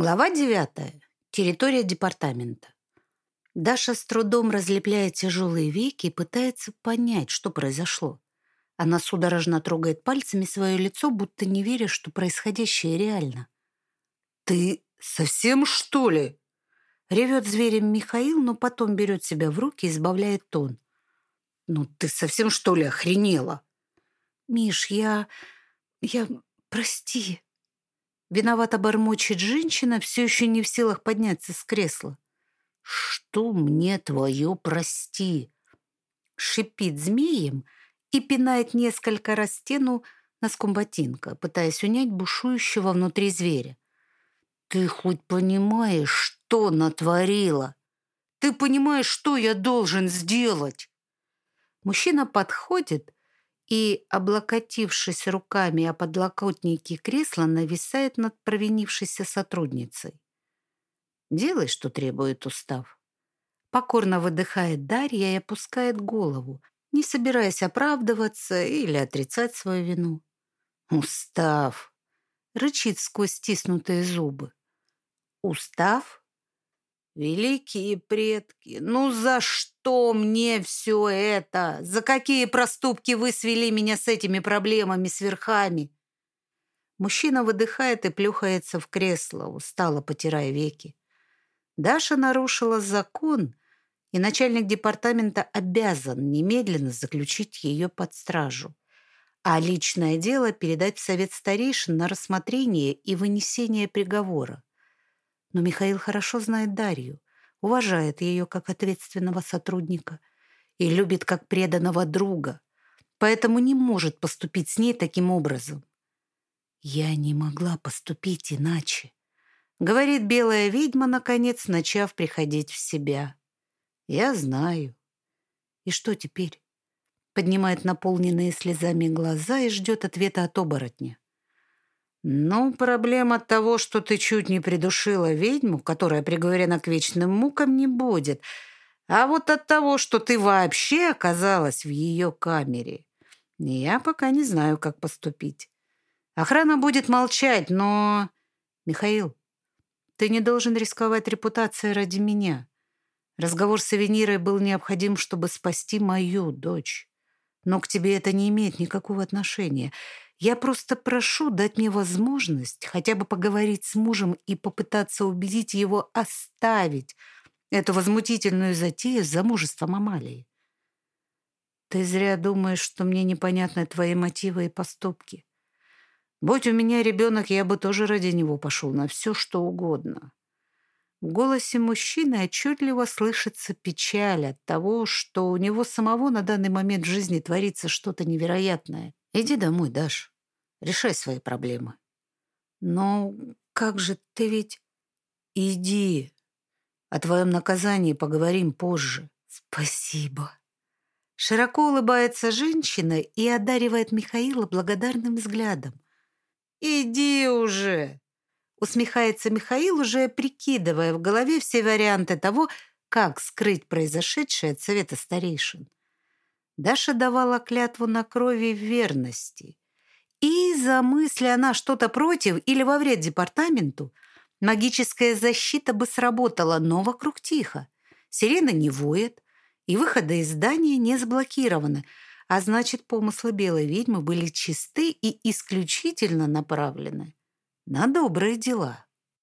Глава 9. Территория департамента. Даша с трудом разлепляет тяжелые веки и пытается понять, что произошло. Она судорожно трогает пальцами свое лицо, будто не веря, что происходящее реально. «Ты совсем, что ли?» Ревет зверем Михаил, но потом берет себя в руки и избавляет тон. «Ну ты совсем, что ли, охренела?» «Миш, я... я... прости...» Виновато бормочет женщина, все еще не в силах подняться с кресла. «Что мне твое прости?» Шипит змеем и пинает несколько раз стену носком ботинка, пытаясь унять бушующего внутри зверя. «Ты хоть понимаешь, что натворила? Ты понимаешь, что я должен сделать?» Мужчина подходит и, облокотившись руками о подлокотники кресла, нависает над провинившейся сотрудницей. «Делай, что требует устав». Покорно выдыхает Дарья и опускает голову, не собираясь оправдываться или отрицать свою вину. «Устав!» — рычит сквозь стиснутые зубы. «Устав?» Великие предки, ну за что мне все это? За какие проступки вы свели меня с этими проблемами, с верхами? Мужчина выдыхает и плюхается в кресло, устало потирая веки. Даша нарушила закон, и начальник департамента обязан немедленно заключить ее под стражу, а личное дело передать в совет старейшин на рассмотрение и вынесение приговора. Но Михаил хорошо знает Дарью, уважает ее как ответственного сотрудника и любит как преданного друга, поэтому не может поступить с ней таким образом. «Я не могла поступить иначе», — говорит белая ведьма, наконец, начав приходить в себя. «Я знаю». «И что теперь?» Поднимает наполненные слезами глаза и ждет ответа от оборотня. «Ну, проблема того, что ты чуть не придушила ведьму, которая приговорена к вечным мукам, не будет. А вот от того, что ты вообще оказалась в ее камере, я пока не знаю, как поступить. Охрана будет молчать, но... Михаил, ты не должен рисковать репутацией ради меня. Разговор с Авенирой был необходим, чтобы спасти мою дочь. Но к тебе это не имеет никакого отношения». Я просто прошу дать мне возможность хотя бы поговорить с мужем и попытаться убедить его оставить эту возмутительную затею с замужеством Амалии. Ты зря думаешь, что мне непонятны твои мотивы и поступки. Будь у меня ребенок, я бы тоже ради него пошел на все, что угодно. В голосе мужчины отчетливо слышится печаль от того, что у него самого на данный момент в жизни творится что-то невероятное. Иди домой, Даш. Решай свои проблемы. Но как же ты ведь... Иди. О твоем наказании поговорим позже. Спасибо. Широко улыбается женщина и одаривает Михаила благодарным взглядом. «Иди уже!» Усмехается Михаил, уже прикидывая в голове все варианты того, как скрыть произошедшее от совета старейшин. Даша давала клятву на крови верности. И замысли она что-то против или во вред департаменту, магическая защита бы сработала, но вокруг тихо. Сирена не воет, и выходы из здания не заблокированы, а значит, помыслы белой ведьмы были чисты и исключительно направлены на добрые дела.